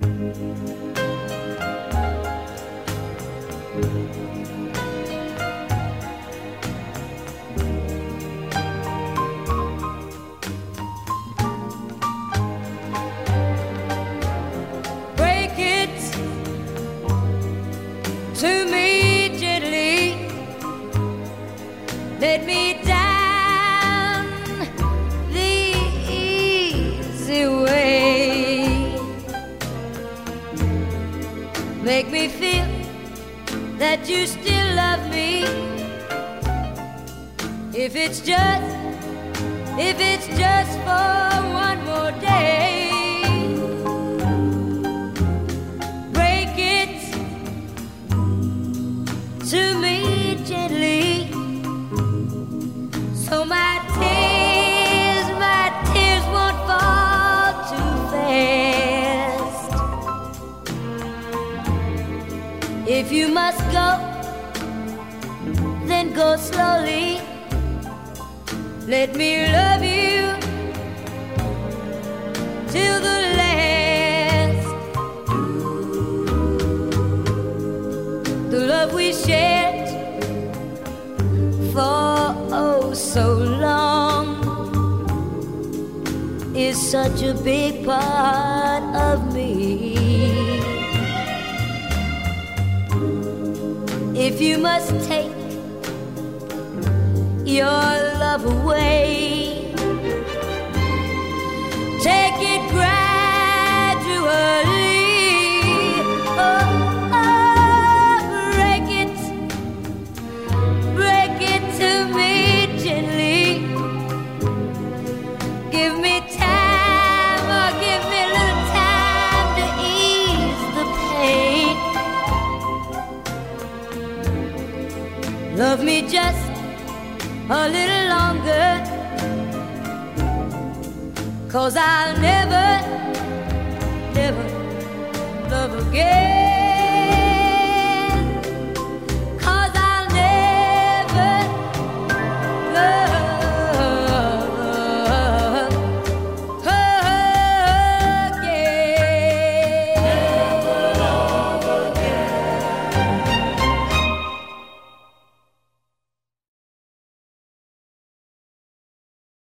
Break Make me feel that you still love me. If it's just, if it's just for one more day. If you must go, then go slowly. Let me love you till the last. The love we shared for oh so long is such a big part of me. If you must take your love away, Love me just a little longer. Cause I'll never, never love again.